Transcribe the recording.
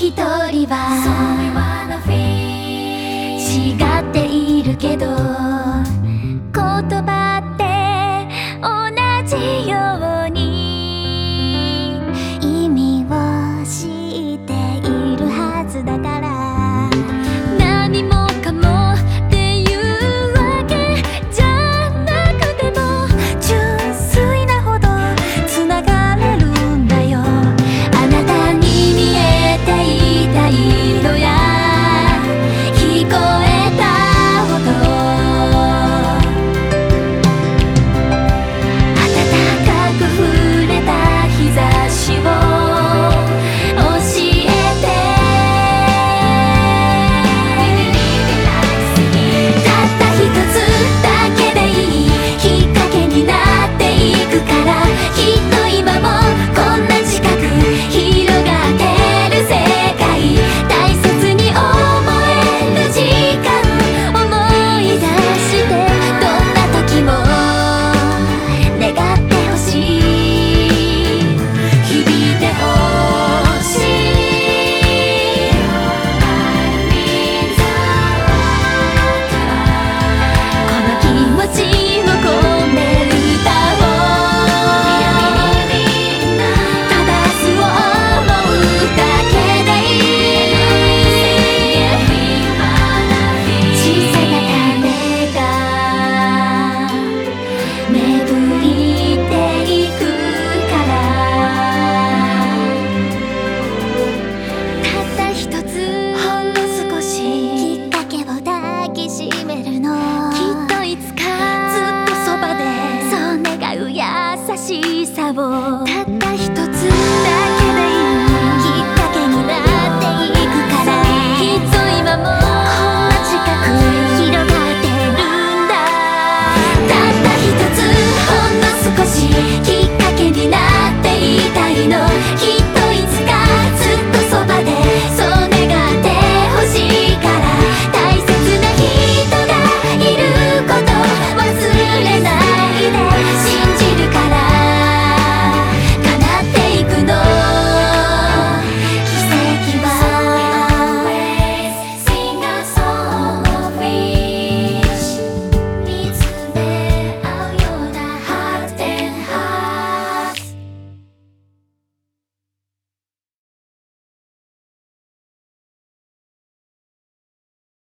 一人は。Bible.